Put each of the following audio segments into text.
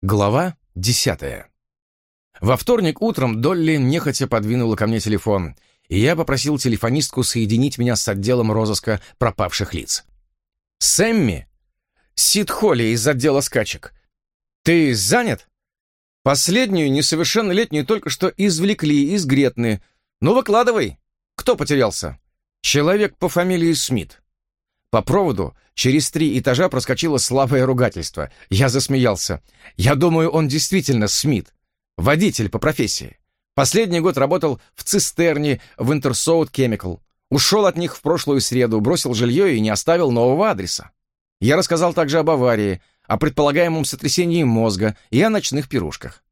Глава десятая. Во вторник утром Долли нехотя подвинула ко мне телефон, и я попросил телефонистку соединить меня с отделом розыска пропавших лиц. «Сэмми? Сид Холли из отдела скачек. Ты занят? Последнюю несовершеннолетнюю только что извлекли из Гретны. Ну, выкладывай. Кто потерялся? Человек по фамилии Смит. По проводу через три этажа проскочило слабое ругательство. Я засмеялся. Я думаю, он действительно Смит. Водитель по профессии. Последний год работал в цистерне в Интерсоут Chemical. Ушел от них в прошлую среду, бросил жилье и не оставил нового адреса. Я рассказал также об аварии, о предполагаемом сотрясении мозга и о ночных пирушках.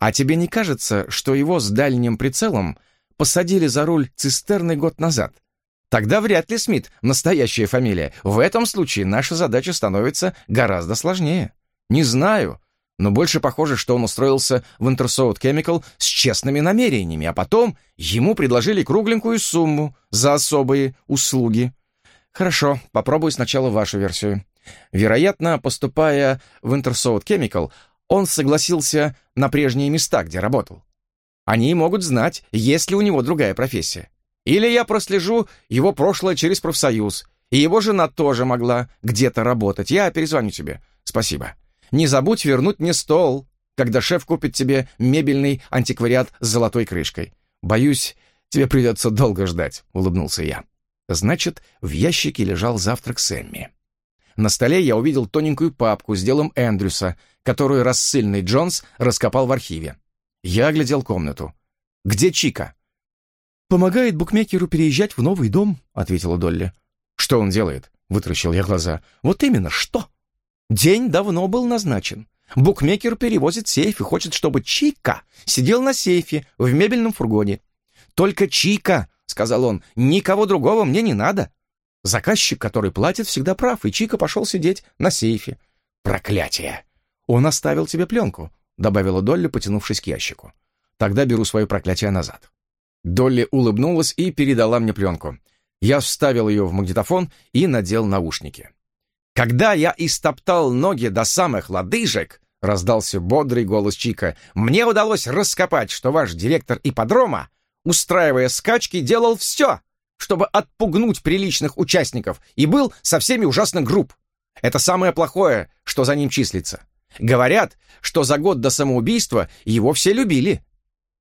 А тебе не кажется, что его с дальним прицелом посадили за руль цистерны год назад? Тогда вряд ли Смит — настоящая фамилия. В этом случае наша задача становится гораздо сложнее. Не знаю, но больше похоже, что он устроился в Intersout Chemical с честными намерениями, а потом ему предложили кругленькую сумму за особые услуги. Хорошо, попробую сначала вашу версию. Вероятно, поступая в Intersout Chemical, он согласился на прежние места, где работал. Они могут знать, есть ли у него другая профессия. Или я прослежу его прошлое через профсоюз, и его жена тоже могла где-то работать. Я перезвоню тебе. Спасибо. Не забудь вернуть мне стол, когда шеф купит тебе мебельный антиквариат с золотой крышкой. Боюсь, тебе придется долго ждать», — улыбнулся я. Значит, в ящике лежал завтрак Сэмми. На столе я увидел тоненькую папку с делом Эндрюса, которую рассыльный Джонс раскопал в архиве. Я оглядел комнату. «Где Чика?» «Помогает букмекеру переезжать в новый дом», — ответила Долли. «Что он делает?» — вытращил я глаза. «Вот именно, что?» «День давно был назначен. Букмекер перевозит сейф и хочет, чтобы Чика сидел на сейфе в мебельном фургоне. «Только Чика», — сказал он, — «никого другого мне не надо». Заказчик, который платит, всегда прав, и Чика пошел сидеть на сейфе. «Проклятие!» «Он оставил тебе пленку», — добавила Долли, потянувшись к ящику. «Тогда беру свое проклятие назад». Долли улыбнулась и передала мне пленку. Я вставил ее в магнитофон и надел наушники. «Когда я истоптал ноги до самых лодыжек», — раздался бодрый голос Чика, «мне удалось раскопать, что ваш директор ипподрома, устраивая скачки, делал все, чтобы отпугнуть приличных участников и был со всеми ужасно груб. Это самое плохое, что за ним числится. Говорят, что за год до самоубийства его все любили,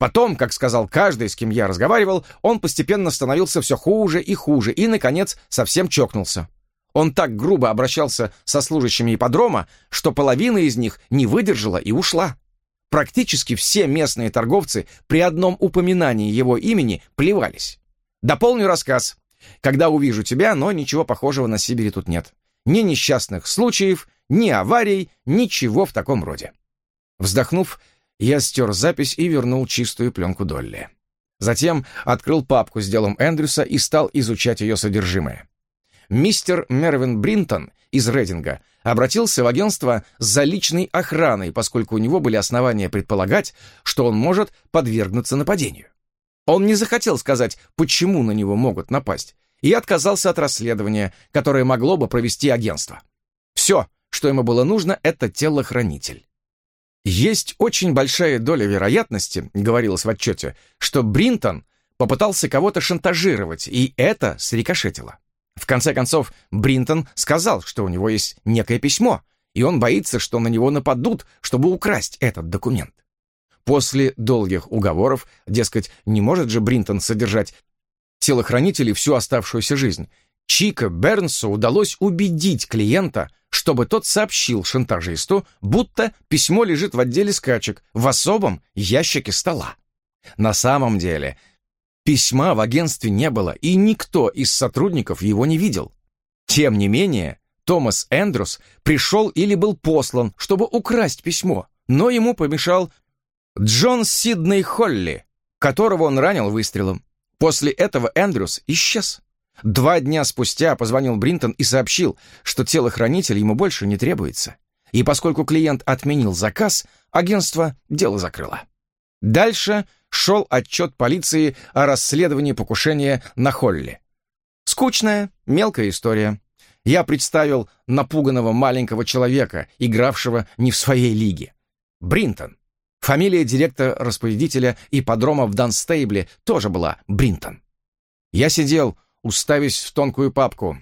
Потом, как сказал каждый, с кем я разговаривал, он постепенно становился все хуже и хуже и, наконец, совсем чокнулся. Он так грубо обращался со служащими ипподрома, что половина из них не выдержала и ушла. Практически все местные торговцы при одном упоминании его имени плевались. Дополню рассказ. Когда увижу тебя, но ничего похожего на Сибири тут нет. Ни несчастных случаев, ни аварий, ничего в таком роде. Вздохнув, я стер запись и вернул чистую пленку Долли. Затем открыл папку с делом Эндрюса и стал изучать ее содержимое. Мистер Мервин Бринтон из Рейдинга обратился в агентство за личной охраной, поскольку у него были основания предполагать, что он может подвергнуться нападению. Он не захотел сказать, почему на него могут напасть, и отказался от расследования, которое могло бы провести агентство. Все, что ему было нужно, это телохранитель. Есть очень большая доля вероятности, говорилось в отчете, что Бринтон попытался кого-то шантажировать, и это срикошетило. В конце концов, Бринтон сказал, что у него есть некое письмо, и он боится, что на него нападут, чтобы украсть этот документ. После долгих уговоров, дескать, не может же Бринтон содержать телохранителей всю оставшуюся жизнь, Чика Бернсу удалось убедить клиента, чтобы тот сообщил шантажисту, будто письмо лежит в отделе скачек в особом ящике стола. На самом деле, письма в агентстве не было, и никто из сотрудников его не видел. Тем не менее, Томас Эндрюс пришел или был послан, чтобы украсть письмо, но ему помешал Джон Сидней Холли, которого он ранил выстрелом. После этого Эндрюс исчез. Два дня спустя позвонил Бринтон и сообщил, что телохранитель ему больше не требуется. И поскольку клиент отменил заказ, агентство дело закрыло. Дальше шел отчет полиции о расследовании покушения на Холли. Скучная, мелкая история. Я представил напуганного маленького человека, игравшего не в своей лиге. Бринтон. Фамилия директора-распорядителя ипподрома в Данстейбле тоже была Бринтон. Я сидел, уставясь в тонкую папку.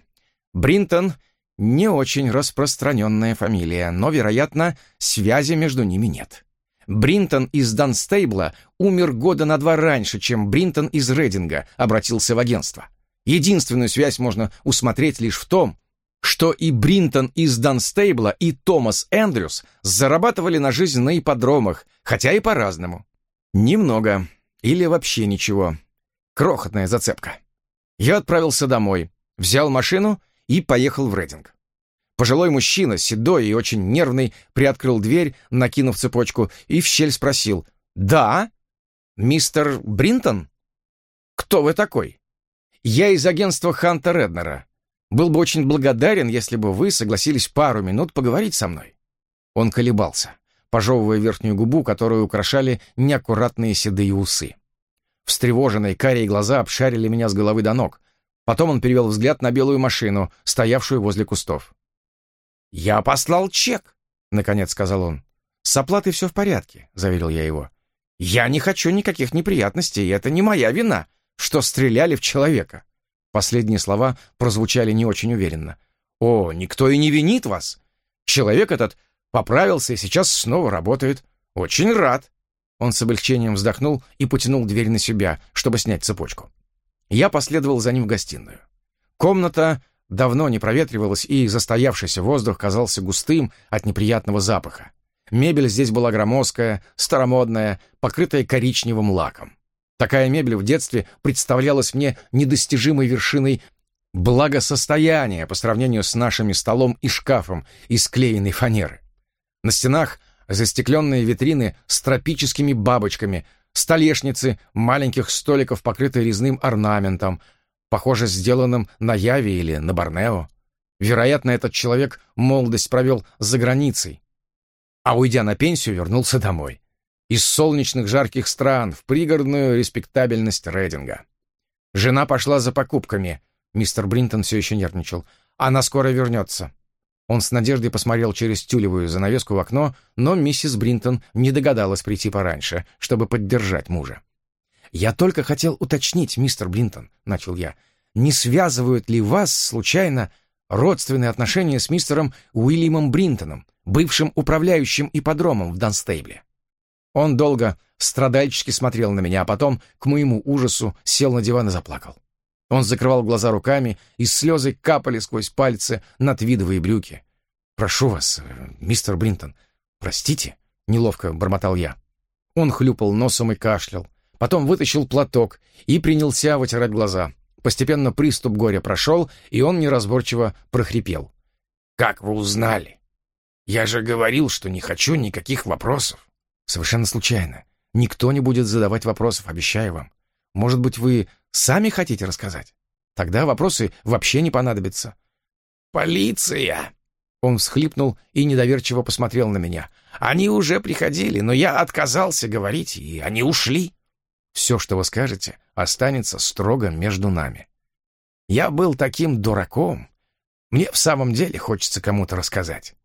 Бринтон — не очень распространенная фамилия, но, вероятно, связи между ними нет. Бринтон из Данстейбла умер года на два раньше, чем Бринтон из Рейдинга обратился в агентство. Единственную связь можно усмотреть лишь в том, что и Бринтон из Данстейбла, и Томас Эндрюс зарабатывали на жизнь на ипподромах, хотя и по-разному. Немного. Или вообще ничего. Крохотная зацепка. Я отправился домой, взял машину и поехал в Рейдинг. Пожилой мужчина, седой и очень нервный, приоткрыл дверь, накинув цепочку, и в щель спросил «Да? Мистер Бринтон? Кто вы такой?» «Я из агентства Ханта Реднера. Был бы очень благодарен, если бы вы согласились пару минут поговорить со мной». Он колебался, пожевывая верхнюю губу, которую украшали неаккуратные седые усы. Встревоженные карие глаза обшарили меня с головы до ног. Потом он перевел взгляд на белую машину, стоявшую возле кустов. «Я послал чек», — наконец сказал он. «С оплатой все в порядке», — заверил я его. «Я не хочу никаких неприятностей, и это не моя вина, что стреляли в человека». Последние слова прозвучали не очень уверенно. «О, никто и не винит вас. Человек этот поправился и сейчас снова работает. Очень рад». Он с облегчением вздохнул и потянул дверь на себя, чтобы снять цепочку. Я последовал за ним в гостиную. Комната давно не проветривалась, и застоявшийся воздух казался густым от неприятного запаха. Мебель здесь была громоздкая, старомодная, покрытая коричневым лаком. Такая мебель в детстве представлялась мне недостижимой вершиной благосостояния по сравнению с нашими столом и шкафом из клеенной фанеры. На стенах застекленные витрины с тропическими бабочками, столешницы маленьких столиков, покрытые резным орнаментом, похоже, сделанным на Яве или на Борнео. Вероятно, этот человек молодость провел за границей, а, уйдя на пенсию, вернулся домой. Из солнечных жарких стран в пригородную респектабельность Рейдинга. Жена пошла за покупками. Мистер Бринтон все еще нервничал. Она скоро вернется. Он с надеждой посмотрел через тюлевую занавеску в окно, но миссис Бринтон не догадалась прийти пораньше, чтобы поддержать мужа. «Я только хотел уточнить, мистер Блинтон», — начал я, «не связывают ли вас, случайно, родственные отношения с мистером Уильямом Бринтоном, бывшим управляющим ипподромом в Данстейбле?» Он долго страдальчески смотрел на меня, а потом, к моему ужасу, сел на диван и заплакал. Он закрывал глаза руками, и слезы капали сквозь пальцы на твидовые брюки. «Прошу вас, мистер Бринтон, простите», — неловко бормотал я. Он хлюпал носом и кашлял, Потом вытащил платок и принялся вытирать глаза. Постепенно приступ горя прошел, и он неразборчиво прохрипел. «Как вы узнали? Я же говорил, что не хочу никаких вопросов». «Совершенно случайно. Никто не будет задавать вопросов, обещаю вам. Может быть, вы сами хотите рассказать? Тогда вопросы вообще не понадобятся». «Полиция!» Он всхлипнул и недоверчиво посмотрел на меня. «Они уже приходили, но я отказался говорить, и они ушли». Все, что вы скажете, останется строго между нами. Я был таким дураком. Мне в самом деле хочется кому-то рассказать.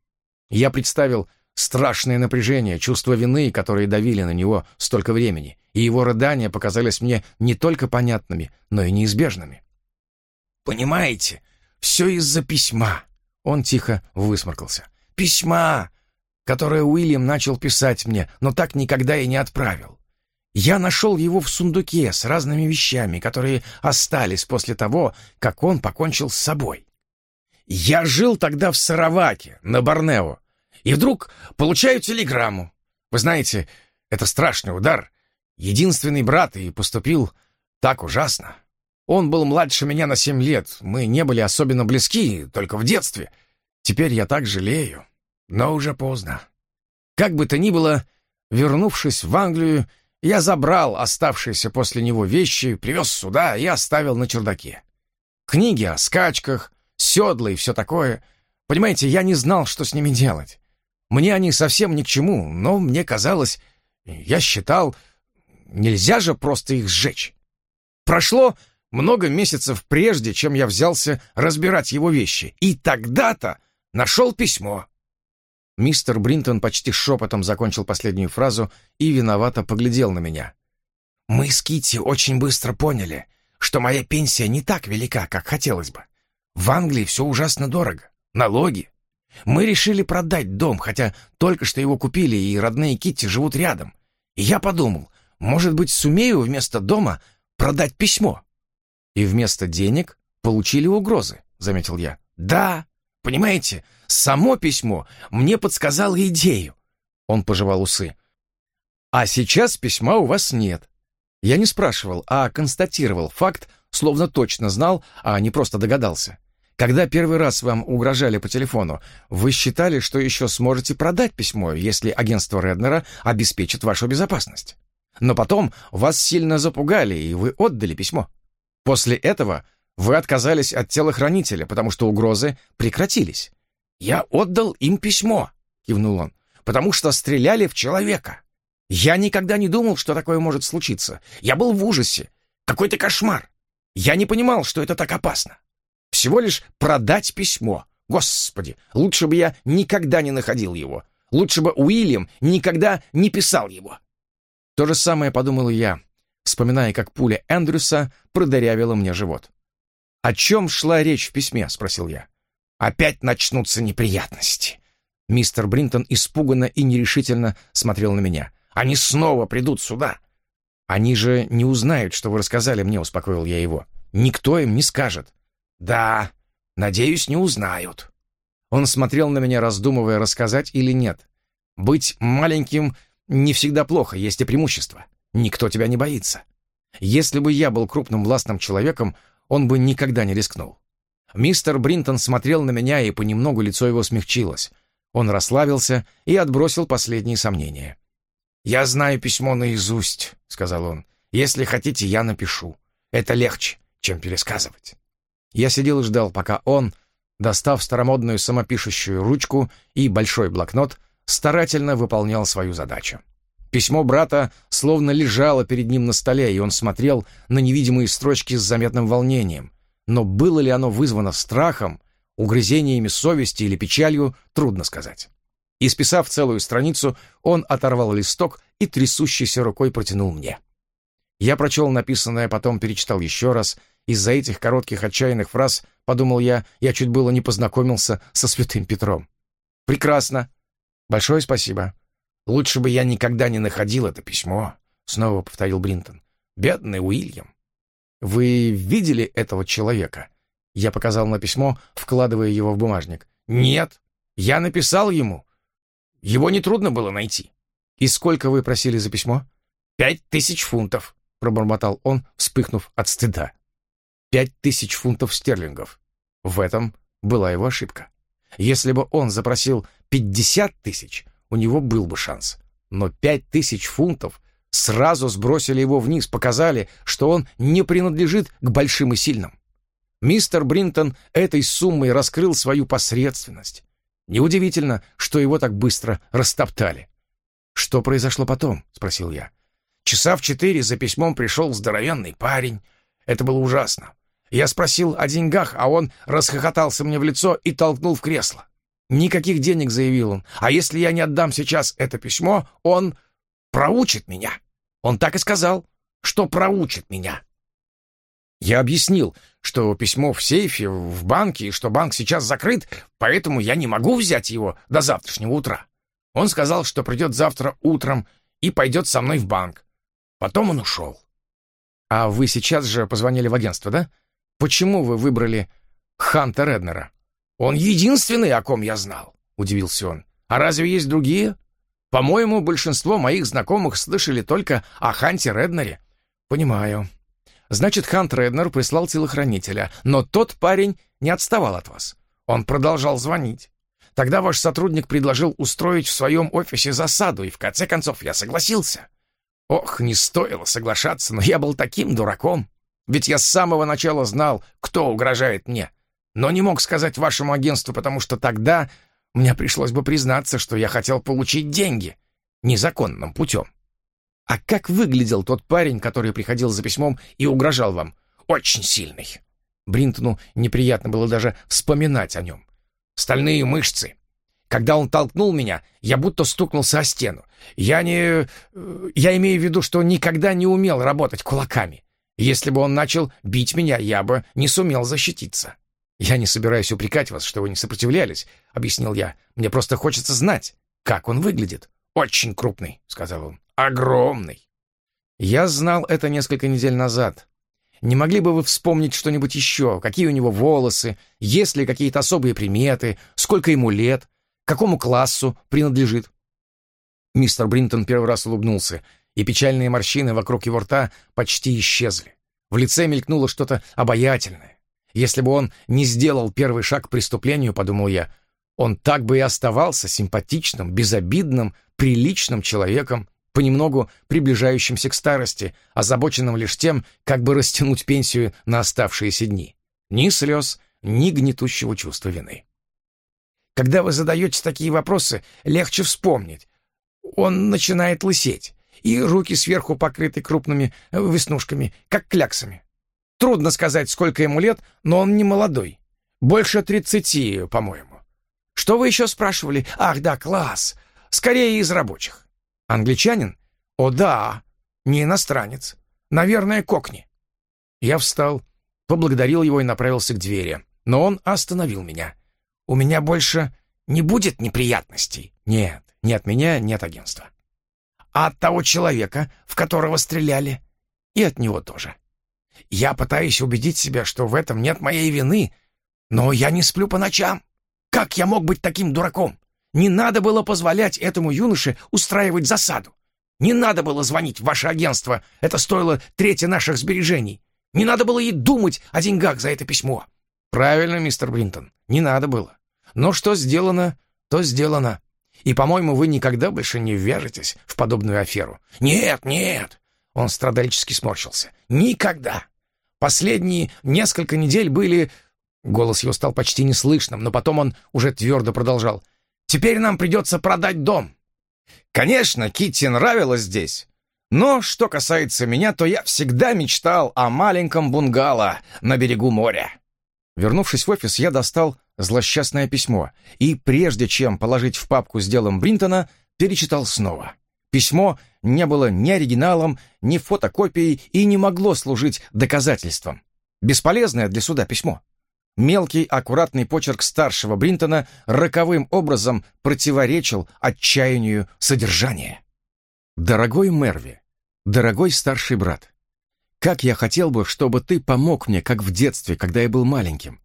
Я представил страшное напряжение, чувство вины, которые давили на него столько времени, и его рыдания показались мне не только понятными, но и неизбежными. «Понимаете, все из-за письма», — он тихо высморкался. «Письма, которое Уильям начал писать мне, но так никогда и не отправил. Я нашел его в сундуке с разными вещами, которые остались после того, как он покончил с собой. Я жил тогда в Сараваке, на Борнео, и вдруг получаю телеграмму. Вы знаете, это страшный удар. Единственный брат и поступил так ужасно. Он был младше меня на семь лет, мы не были особенно близки, только в детстве. Теперь я так жалею, но уже поздно. Как бы то ни было, вернувшись в Англию, я забрал оставшиеся после него вещи, привез сюда и оставил на чердаке. Книги о скачках, седла и все такое. Понимаете, я не знал, что с ними делать. Мне они совсем ни к чему, но мне казалось, я считал, нельзя же просто их сжечь. Прошло много месяцев прежде, чем я взялся разбирать его вещи, и тогда-то нашел письмо. Мистер Бринтон почти шепотом закончил последнюю фразу и виновато поглядел на меня. «Мы с Китти очень быстро поняли, что моя пенсия не так велика, как хотелось бы. В Англии все ужасно дорого. Налоги. Мы решили продать дом, хотя только что его купили, и родные Китти живут рядом. И я подумал, может быть, сумею вместо дома продать письмо. И вместо денег получили угрозы, заметил я. Да, понимаете, само письмо мне подсказало идею. Он пожевал усы. А сейчас письма у вас нет. Я не спрашивал, а констатировал факт, словно точно знал, а не просто догадался. Когда первый раз вам угрожали по телефону, вы считали, что еще сможете продать письмо, если агентство Реднера обеспечит вашу безопасность. Но потом вас сильно запугали, и вы отдали письмо. После этого вы отказались от телохранителя, потому что угрозы прекратились. «Я отдал им письмо», — кивнул он, «потому что стреляли в человека. Я никогда не думал, что такое может случиться. Я был в ужасе. Какой-то кошмар. Я не понимал, что это так опасно. Всего лишь продать письмо. Господи, лучше бы я никогда не находил его. Лучше бы Уильям никогда не писал его. То же самое подумал я, вспоминая, как пуля Эндрюса продырявила мне живот. «О чем шла речь в письме?» — спросил я. «Опять начнутся неприятности». Мистер Бринтон испуганно и нерешительно смотрел на меня. «Они снова придут сюда». «Они же не узнают, что вы рассказали мне», — успокоил я его. «Никто им не скажет. «Да, надеюсь, не узнают». Он смотрел на меня, раздумывая, рассказать или нет. «Быть маленьким не всегда плохо, есть и преимущество. Никто тебя не боится. Если бы я был крупным властным человеком, он бы никогда не рискнул». Мистер Бринтон смотрел на меня, и понемногу лицо его смягчилось. Он расслабился и отбросил последние сомнения. «Я знаю письмо наизусть», — сказал он. «Если хотите, я напишу. Это легче, чем пересказывать». Я сидел и ждал, пока он, достав старомодную самопишущую ручку и большой блокнот, старательно выполнял свою задачу. Письмо брата словно лежало перед ним на столе, и он смотрел на невидимые строчки с заметным волнением. Но было ли оно вызвано страхом, угрызениями совести или печалью, трудно сказать. Исписав целую страницу, он оторвал листок и трясущейся рукой протянул мне. Я прочел написанное, потом перечитал еще раз — из-за этих коротких отчаянных фраз, подумал я, я чуть было не познакомился со святым Петром. «Прекрасно. Большое спасибо. Лучше бы я никогда не находил это письмо», — снова повторил Бринтон. «Бедный Уильям». «Вы видели этого человека?» Я показал на письмо, вкладывая его в бумажник. «Нет, я написал ему. Его нетрудно было найти». «И сколько вы просили за письмо?» «Пять тысяч фунтов», — пробормотал он, вспыхнув от стыда. Пять тысяч фунтов стерлингов. В этом была его ошибка. Если бы он запросил пятьдесят тысяч, у него был бы шанс. Но пять тысяч фунтов сразу сбросили его вниз, показали, что он не принадлежит к большим и сильным. Мистер Бринтон этой суммой раскрыл свою посредственность. Неудивительно, что его так быстро растоптали. «Что произошло потом?» — спросил я. «Часа в четыре за письмом пришел здоровенный парень. Это было ужасно. Я спросил о деньгах, а он расхохотался мне в лицо и толкнул в кресло. «Никаких денег», — заявил он. «А если я не отдам сейчас это письмо, он проучит меня». Он так и сказал, что проучит меня. Я объяснил, что письмо в сейфе, в банке, и что банк сейчас закрыт, поэтому я не могу взять его до завтрашнего утра. Он сказал, что придет завтра утром и пойдет со мной в банк. Потом он ушел. «А вы сейчас же позвонили в агентство, да?» Почему вы выбрали Ханта Реднера?» «Он единственный, о ком я знал», — удивился он. «А разве есть другие? По-моему, большинство моих знакомых слышали только о Ханте Реднере». «Понимаю. Значит, Хант Реднер прислал телохранителя, но тот парень не отставал от вас. Он продолжал звонить. Тогда ваш сотрудник предложил устроить в своем офисе засаду, и в конце концов я согласился. Ох, не стоило соглашаться, но я был таким дураком. Ведь я с самого начала знал, кто угрожает мне. Но не мог сказать вашему агентству, потому что тогда мне пришлось бы признаться, что я хотел получить деньги незаконным путем. А как выглядел тот парень, который приходил за письмом и угрожал вам? Очень сильный. Бринтону неприятно было даже вспоминать о нем. Стальные мышцы, Когда он толкнул меня, я будто стукнулся о стену. Я не... Э, я имею в виду, что никогда не умел работать кулаками. Если бы он начал бить меня, я бы не сумел защититься. «Я не собираюсь упрекать вас, что вы не сопротивлялись», — объяснил я. «Мне просто хочется знать, как он выглядит». «Очень крупный», — сказал он. «Огромный». Я знал это несколько недель назад. Не могли бы вы вспомнить что-нибудь еще? Какие у него волосы? Есть ли какие-то особые приметы? Сколько ему лет? К какому классу принадлежит?» Мистер Бринтон первый раз улыбнулся, и печальные морщины вокруг его рта почти исчезли. В лице мелькнуло что-то обаятельное. Если бы он не сделал первый шаг к преступлению, подумал я, он так бы и оставался симпатичным, безобидным, приличным человеком, понемногу приближающимся к старости, озабоченным лишь тем, как бы растянуть пенсию на оставшиеся дни. Ни слез, ни гнетущего чувства вины. Когда вы задаете такие вопросы, легче вспомнить. Он начинает лысеть, и руки сверху покрыты крупными веснушками, как кляксами. Трудно сказать, сколько ему лет, но он не молодой. Больше тридцати, по-моему. Что вы еще спрашивали? Ах, да, класс. Скорее из рабочих. Англичанин? О, да. Не иностранец. Наверное, кокни. Я встал, поблагодарил его и направился к двери. Но он остановил меня. У меня больше не будет неприятностей. Нет, ни от меня, ни от агентства. А от того человека, в которого стреляли, и от него тоже. Я пытаюсь убедить себя, что в этом нет моей вины, но я не сплю по ночам. Как я мог быть таким дураком? Не надо было позволять этому юноше устраивать засаду. Не надо было звонить в ваше агентство, это стоило трети наших сбережений. Не надо было и думать о деньгах за это письмо. Правильно, мистер Бринтон, не надо было. Но что сделано, то сделано. И, по-моему, вы никогда больше не ввяжетесь в подобную аферу. Нет, нет, он страдальчески сморщился. Никогда. Последние несколько недель были... Голос его стал почти неслышным, но потом он уже твердо продолжал. «Теперь нам придется продать дом». Конечно, Китти нравилось здесь. Но что касается меня, то я всегда мечтал о маленьком бунгало на берегу моря. Вернувшись в офис, я достал злосчастное письмо и, прежде чем положить в папку с делом Бринтона, перечитал снова. Письмо не было ни оригиналом, ни фотокопией и не могло служить доказательством. Бесполезное для суда письмо. Мелкий, аккуратный почерк старшего Бринтона роковым образом противоречил отчаянию содержания. «Дорогой Мерви, дорогой старший брат, как я хотел бы, чтобы ты помог мне, как в детстве, когда я был маленьким.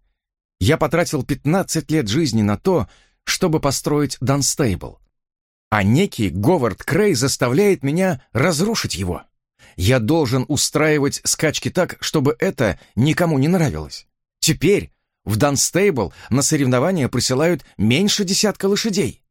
Я потратил 15 лет жизни на то, чтобы построить Данстейбл, а некий Говард Крей заставляет меня разрушить его. Я должен устраивать скачки так, чтобы это никому не нравилось. Теперь в Данстейбл на соревнования присылают меньше десятка лошадей.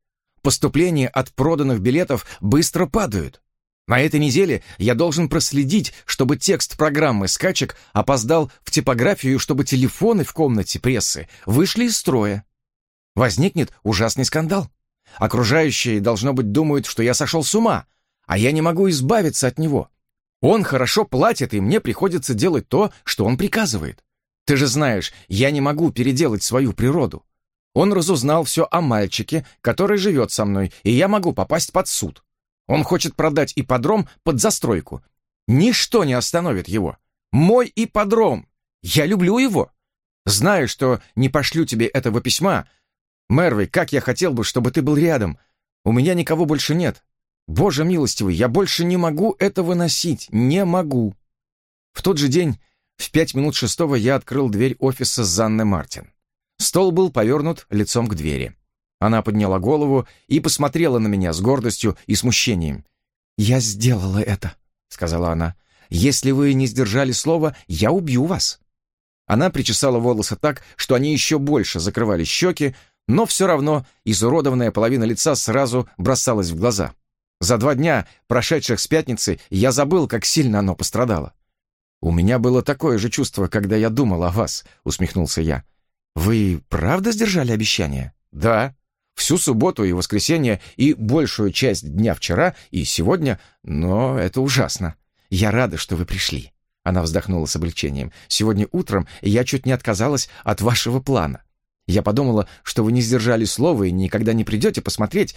Поступления от проданных билетов быстро падают. На этой неделе я должен проследить, чтобы текст программы скачек опоздал в типографию, чтобы телефоны в комнате прессы вышли из строя. Возникнет ужасный скандал. Окружающие, должно быть, думают, что я сошел с ума, а я не могу избавиться от него. Он хорошо платит, и мне приходится делать то, что он приказывает. Ты же знаешь, я не могу переделать свою природу. Он разузнал все о мальчике, который живет со мной, и я могу попасть под суд. Он хочет продать ипподром под застройку. Ничто не остановит его. Мой ипподром. Я люблю его. Знаю, что не пошлю тебе этого письма, Мерви, как я хотел бы, чтобы ты был рядом. У меня никого больше нет. Боже милостивый, я больше не могу это выносить. Не могу. В тот же день, в пять минут шестого, я открыл дверь офиса Занны Мартин. Стол был повернут лицом к двери. Она подняла голову и посмотрела на меня с гордостью и смущением. «Я сделала это», — сказала она. «Если вы не сдержали слова, я убью вас». Она причесала волосы так, что они еще больше закрывали щеки, но все равно изуродованная половина лица сразу бросалась в глаза. За два дня, прошедших с пятницы, я забыл, как сильно оно пострадало. «У меня было такое же чувство, когда я думал о вас», — усмехнулся я. «Вы правда сдержали обещание?» «Да. Всю субботу и воскресенье, и большую часть дня вчера, и сегодня, но это ужасно. Я рада, что вы пришли». Она вздохнула с облегчением. «Сегодня утром я чуть не отказалась от вашего плана. Я подумала, что вы не сдержали слова и никогда не придете посмотреть,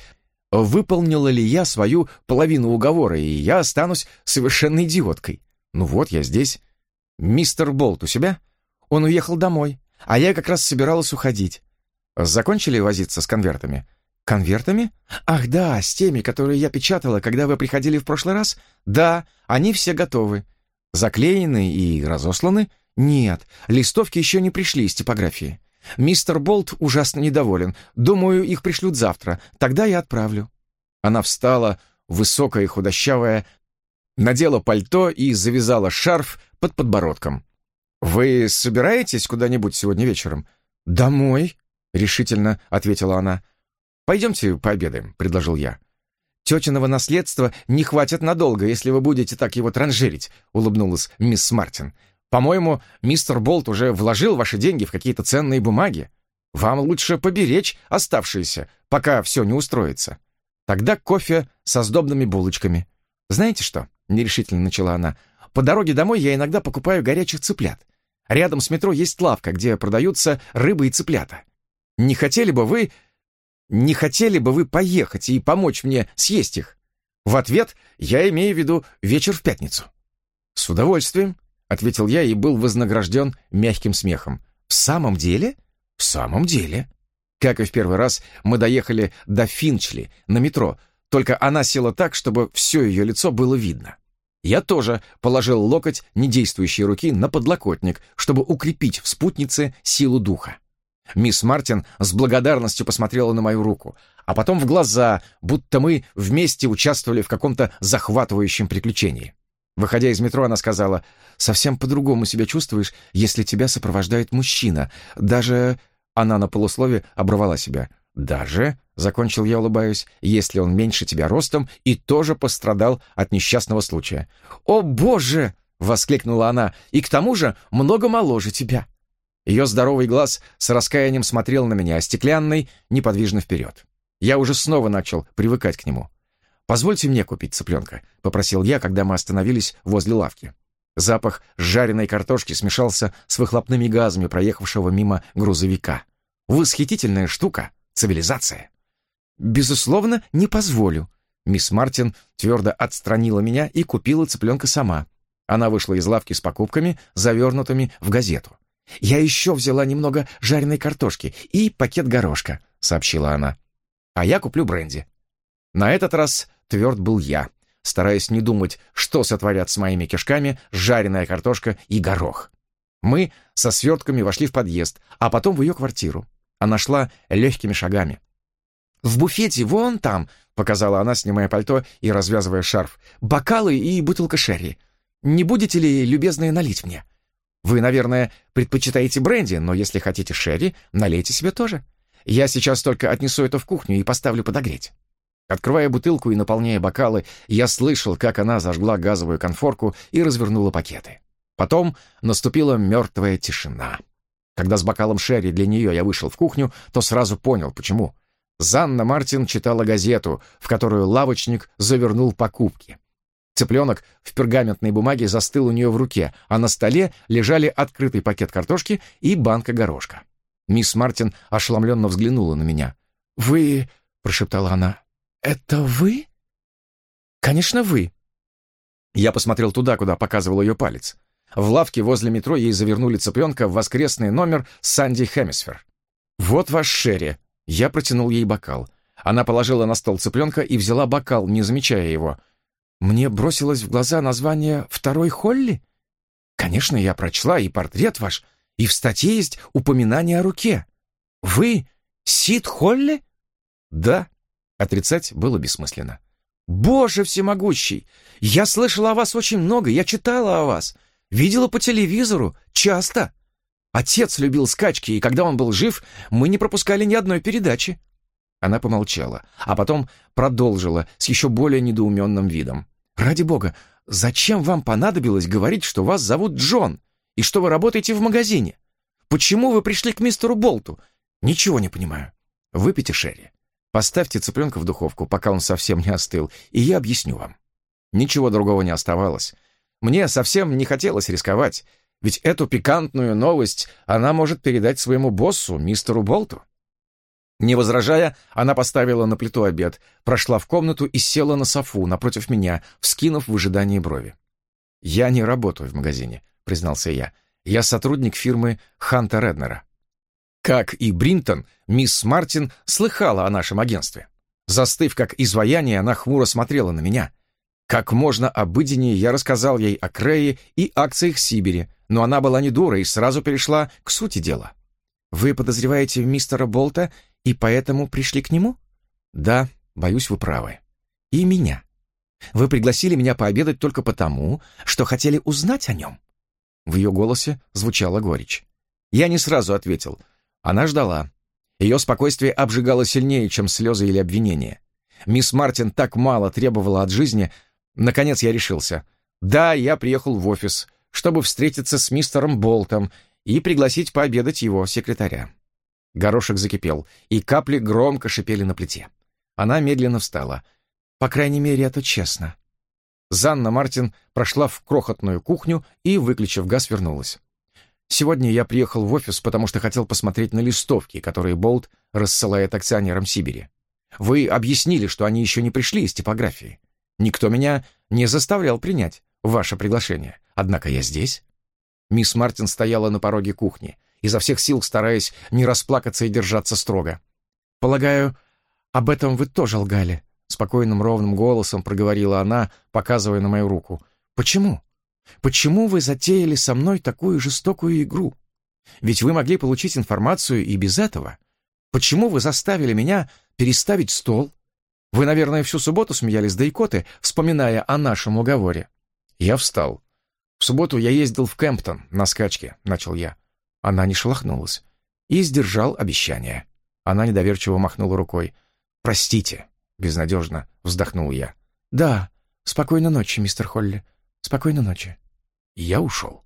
выполнила ли я свою половину уговора, и я останусь совершенно идиоткой. Ну вот, я здесь. Мистер Болт у себя? Он уехал домой, а я как раз собиралась уходить. Закончили возиться с конвертами? Конвертами? Ах да, с теми, которые я печатала, когда вы приходили в прошлый раз? Да, они все готовы. Заклеены и разосланы? Нет, листовки еще не пришли из типографии. Мистер Болт ужасно недоволен. Думаю, их пришлют завтра. Тогда я отправлю. Она встала, высокая и худощавая, надела пальто и завязала шарф под подбородком. «Вы собираетесь куда-нибудь сегодня вечером?» «Домой», — решительно ответила она. «Пойдемте пообедаем», — предложил я. «Тетиного наследства не хватит надолго, если вы будете так его транжирить», — улыбнулась мисс Мартин. «По-моему, мистер Болт уже вложил ваши деньги в какие-то ценные бумаги. Вам лучше поберечь оставшиеся, пока все не устроится. Тогда кофе со сдобными булочками. Знаете что?» — нерешительно начала она. «По дороге домой я иногда покупаю горячих цыплят. Рядом с метро есть лавка, где продаются рыба и цыплята. Не хотели бы вы... Не хотели бы вы поехать и помочь мне съесть их? В ответ я имею в виду вечер в пятницу». «С удовольствием», — ответил я и был вознагражден мягким смехом. «В самом деле?» «В самом деле». Как и в первый раз, мы доехали до Финчли на метро, только она села так, чтобы все ее лицо было видно. Я тоже положил локоть недействующей руки на подлокотник, чтобы укрепить в спутнице силу духа. Мисс Мартин с благодарностью посмотрела на мою руку, а потом в глаза, будто мы вместе участвовали в каком-то захватывающем приключении. Выходя из метро, она сказала, «Совсем по-другому себя чувствуешь, если тебя сопровождает мужчина. Даже...» Она на полуслове оборвала себя. «Даже...» — закончил я, улыбаясь, «если он меньше тебя ростом и тоже пострадал от несчастного случая». «О, Боже!» — воскликнула она. «И к тому же много моложе тебя». Ее здоровый глаз с раскаянием смотрел на меня, а стеклянный неподвижно вперед. Я уже снова начал привыкать к нему. «Позвольте мне купить цыпленка», — попросил я, когда мы остановились возле лавки. Запах жареной картошки смешался с выхлопными газами проехавшего мимо грузовика. Восхитительная штука, цивилизация. «Безусловно, не позволю». Мисс Мартин твердо отстранила меня и купила цыпленка сама. Она вышла из лавки с покупками, завернутыми в газету. «Я еще взяла немного жареной картошки и пакет горошка», — сообщила она. «А я куплю бренди». На этот раз тверд был я, стараясь не думать, что сотворят с моими кишками жареная картошка и горох. Мы со свертками вошли в подъезд, а потом в ее квартиру. Она шла легкими шагами. «В буфете вон там», — показала она, снимая пальто и развязывая шарф, «бокалы и бутылка шерри. Не будете ли, любезные, налить мне?» Вы, наверное, предпочитаете бренди, но если хотите шерри, налейте себе тоже. Я сейчас только отнесу это в кухню и поставлю подогреть». Открывая бутылку и наполняя бокалы, я слышал, как она зажгла газовую конфорку и развернула пакеты. Потом наступила мертвая тишина. Когда с бокалом шерри для нее я вышел в кухню, то сразу понял, почему. Занна Мартин читала газету, в которую лавочник завернул покупки. Цыпленок в пергаментной бумаге застыл у нее в руке, а на столе лежали открытый пакет картошки и банка горошка. Мисс Мартин ошеломленно взглянула на меня. «Вы...» — прошептала она. «Это вы?» «Конечно, вы». Я посмотрел туда, куда показывал ее палец. В лавке возле метро ей завернули цыпленка в воскресный номер Санди Хемисфер. «Вот ваш Шерри». Я протянул ей бокал. Она положила на стол цыпленка и взяла бокал, не замечая его — мне бросилось в глаза название «Второй Холли»? Конечно, я прочла и портрет ваш, и в статье есть упоминание о руке. Вы Сид Холли? Да. Отрицать было бессмысленно. Боже всемогущий! Я слышала о вас очень много, я читала о вас. Видела по телевизору, часто. Отец любил скачки, и когда он был жив, мы не пропускали ни одной передачи. Она помолчала, а потом продолжила с еще более недоуменным видом. «Ради бога, зачем вам понадобилось говорить, что вас зовут Джон и что вы работаете в магазине? Почему вы пришли к мистеру Болту? Ничего не понимаю. Выпейте Шерри. Поставьте цыпленка в духовку, пока он совсем не остыл, и я объясню вам». Ничего другого не оставалось. Мне совсем не хотелось рисковать. Ведь эту пикантную новость она может передать своему боссу, мистеру Болту. Не возражая, она поставила на плиту обед, прошла в комнату и села на софу напротив меня, вскинув в ожидании брови. «Я не работаю в магазине», — признался я. «Я сотрудник фирмы Ханта Реднера». Как и Бринтон, мисс Мартин слыхала о нашем агентстве. Застыв как изваяние, она хмуро смотрела на меня. Как можно обыденнее я рассказал ей о Крее и акциях Сибири, но она была не дура и сразу перешла к сути дела. «Вы подозреваете мистера Болта и поэтому пришли к нему?» «Да, боюсь, вы правы. И меня. Вы пригласили меня пообедать только потому, что хотели узнать о нем?» В ее голосе звучала горечь. Я не сразу ответил — она ждала. Ее спокойствие обжигало сильнее, чем слезы или обвинения. Мисс Мартин так мало требовала от жизни. Наконец я решился. Да, я приехал в офис, чтобы встретиться с мистером Болтом и пригласить пообедать его секретаря. Горошек закипел, и капли громко шипели на плите. Она медленно встала. По крайней мере, это честно. Занна Мартин прошла в крохотную кухню и, выключив газ, вернулась. Сегодня я приехал в офис, потому что хотел посмотреть на листовки, которые Болт рассылает акционерам Сибири. Вы объяснили, что они еще не пришли из типографии. Никто меня не заставлял принять ваше приглашение. Однако я здесь. Мисс Мартин стояла на пороге кухни, изо всех сил стараясь не расплакаться и держаться строго. «Полагаю, об этом вы тоже лгали», — спокойным ровным голосом проговорила она, показывая на мою руку. «Почему?» Почему вы затеяли со мной такую жестокую игру? Ведь вы могли получить информацию и без этого. Почему вы заставили меня переставить стол? Вы, наверное, всю субботу смеялись до икоты, вспоминая о нашем уговоре. Я встал. В субботу я ездил в Кемптон на скачке, начал я. Она не шелохнулась. И сдержал обещание. Она недоверчиво махнула рукой. «Простите», — безнадежно вздохнул я. «Да, спокойной ночи, мистер Холли. Спокойной ночи». Я ушел.